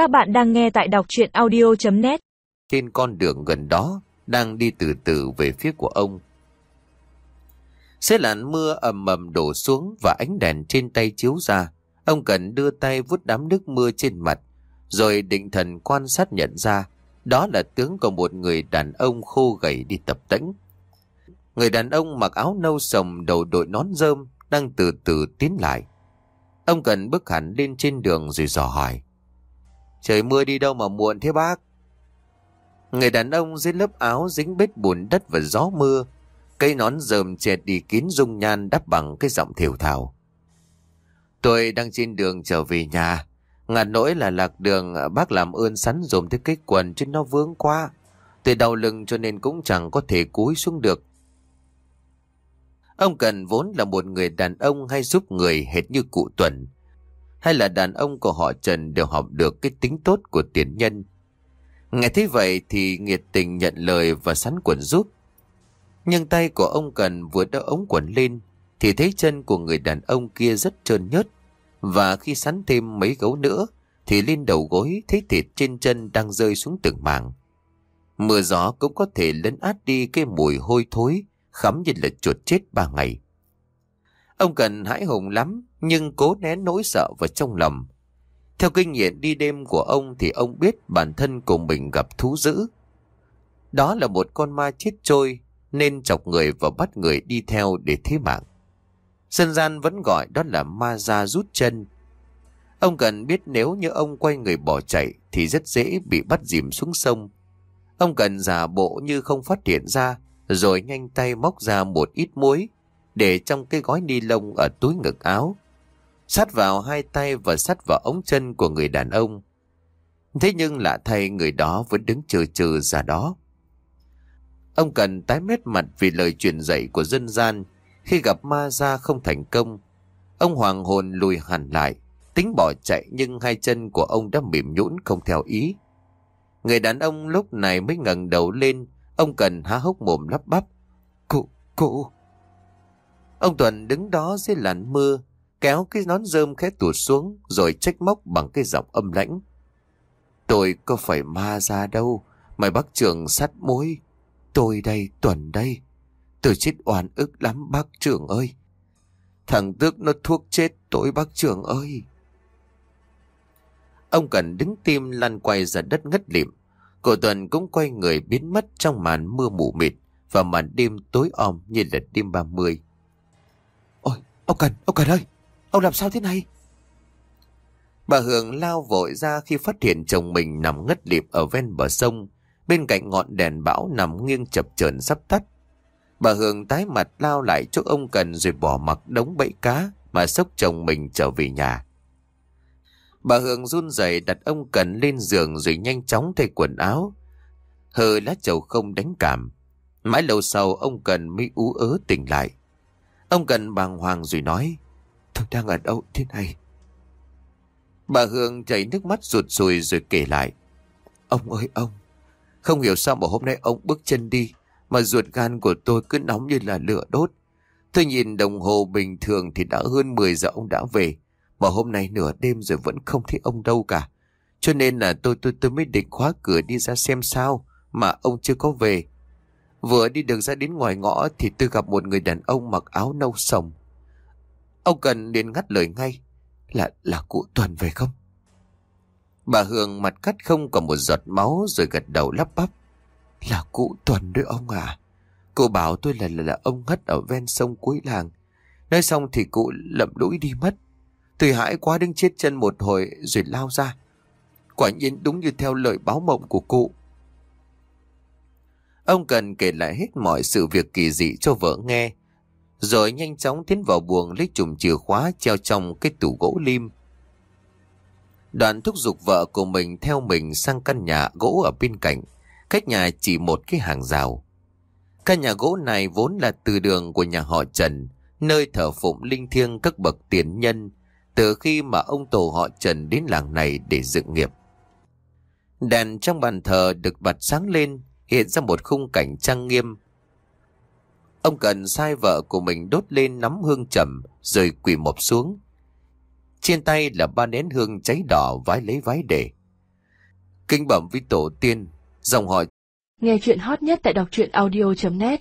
Các bạn đang nghe tại đọc chuyện audio.net Trên con đường gần đó đang đi từ từ về phía của ông. Xe làn mưa ầm ầm đổ xuống và ánh đèn trên tay chiếu ra. Ông cần đưa tay vút đám nước mưa trên mặt, rồi định thần quan sát nhận ra đó là tướng của một người đàn ông khô gầy đi tập tĩnh Người đàn ông mặc áo nâu sồng đầu đội nón rơm đang từ từ tiến lại. Ông cần bước hẳn lên trên đường rồi dò hỏi. Trời mưa đi đâu mà muộn thế bác? Người đàn ông dưới lớp áo dính bết bùn đất và gió mưa. Cây nón rơm chẹt đi kín dung nhan đắp bằng cái giọng thiểu thảo. Tôi đang trên đường trở về nhà. Ngạt nỗi là lạc đường, bác làm ơn sắn dùm tới cái quần chứ nó vướng quá. Tôi đau lưng cho nên cũng chẳng có thể cúi xuống được. Ông Cần vốn là một người đàn ông hay giúp người hệt như cụ Tuần. Hay là đàn ông của họ Trần đều học được cái tính tốt của tiền nhân. Nghe thế vậy thì nghiệt tình nhận lời và sắn quần giúp. Nhưng tay của ông Cần vừa đỡ ống quần lên, thì thấy chân của người đàn ông kia rất trơn nhớt. Và khi sắn thêm mấy gấu nữa, thì lên đầu gối thấy thịt trên chân đang rơi xuống từng mảng. Mưa gió cũng có thể lấn át đi cái mùi hôi thối, khắm như là chuột chết ba ngày. Ông cần hãi hùng lắm, nhưng cố nén nỗi sợ vào trong lòng. Theo kinh nghiệm đi đêm của ông thì ông biết bản thân của mình gặp thú dữ. Đó là một con ma chết trôi, nên chọc người và bắt người đi theo để thế mạng. Dân gian vẫn gọi đó là ma ra rút chân. Ông cần biết nếu như ông quay người bỏ chạy thì rất dễ bị bắt dìm xuống sông. Ông cần giả bộ như không phát hiện ra rồi nhanh tay móc ra một ít muối để trong cái gói ni lông ở túi ngực áo. Sát vào hai tay và sát vào ống chân của người đàn ông. Thế nhưng lạ thay người đó vẫn đứng chờ chờ ra đó. Ông cần tái mét mặt vì lời truyền dạy của dân gian khi gặp ma ra không thành công. Ông hoàng hồn lùi hẳn lại, tính bỏ chạy nhưng hai chân của ông đã mềm nhũn không theo ý. Người đàn ông lúc này mới ngẩng đầu lên, ông cần há hốc mồm lắp bắp. Cụ, cụ. Ông Tuần đứng đó dưới làn mưa, kéo cái nón rơm khẽ tụt xuống rồi trách móc bằng cái giọng âm lãnh. Tôi có phải ma ra đâu, mày bác trưởng sắt mối. Tôi đây, Tuần đây. Tôi chết oan ức lắm bác trưởng ơi. Thằng Tước nó thuốc chết tối bác trưởng ơi. Ông Cần đứng tim lăn quay ra đất ngất lịm. Cô Tuần cũng quay người biến mất trong màn mưa mù mịt và màn đêm tối om như là đêm 30. mươi ông Cần, ông Cần ơi, ông làm sao thế này? Bà Hường lao vội ra khi phát hiện chồng mình nằm ngất lịm ở ven bờ sông, bên cạnh ngọn đèn bão nằm nghiêng chập chờn sắp tắt. Bà Hường tái mặt lao lại chỗ ông Cần rồi bỏ mặc đống bẫy cá mà sốc chồng mình trở về nhà. Bà Hường run rẩy đặt ông Cần lên giường rồi nhanh chóng thay quần áo. Hờ lá chầu không đánh cảm. Mãi lâu sau ông Cần mới ú ớ tỉnh lại. Ông Cần bàng hoàng rồi nói, tôi đang ở đâu thế này? Bà Hương chảy nước mắt ruột rùi rồi kể lại. Ông ơi ông, không hiểu sao mà hôm nay ông bước chân đi, mà ruột gan của tôi cứ nóng như là lửa đốt. Tôi nhìn đồng hồ bình thường thì đã hơn 10 giờ ông đã về. Mà hôm nay nửa đêm rồi vẫn không thấy ông đâu cả. Cho nên là tôi tôi tôi mới định khóa cửa đi ra xem sao mà ông chưa có về. Vừa đi được ra đến ngoài ngõ thì tôi gặp một người đàn ông mặc áo nâu sồng. Ông cần liền ngắt lời ngay. Là là cụ Tuần về không? Bà Hương mặt cắt không còn một giọt máu rồi gật đầu lắp bắp. Là cụ Tuần đấy ông à. Cụ bảo tôi là là, là ông ngất ở ven sông cuối làng. Nói xong thì cụ lậm lũi đi mất. Tôi hãi quá đứng chết chân một hồi rồi lao ra. Quả nhiên đúng như theo lời báo mộng của cụ. Ông cần kể lại hết mọi sự việc kỳ dị cho vợ nghe. Rồi nhanh chóng tiến vào buồng lấy chùm chìa khóa treo trong cái tủ gỗ lim. Đoàn thúc giục vợ của mình theo mình sang căn nhà gỗ ở bên cạnh, cách nhà chỉ một cái hàng rào. Căn nhà gỗ này vốn là từ đường của nhà họ Trần, nơi thờ phụng linh thiêng các bậc tiền nhân, từ khi mà ông tổ họ Trần đến làng này để dựng nghiệp. Đèn trong bàn thờ được bật sáng lên, hiện ra một khung cảnh trang nghiêm. Ông cần sai vợ của mình đốt lên nắm hương trầm rồi quỳ mọp xuống. Trên tay là ba nén hương cháy đỏ vái lấy vái để. Kinh bẩm với tổ tiên, dòng họ Nghe chuyện hot nhất tại đọc truyện audio.net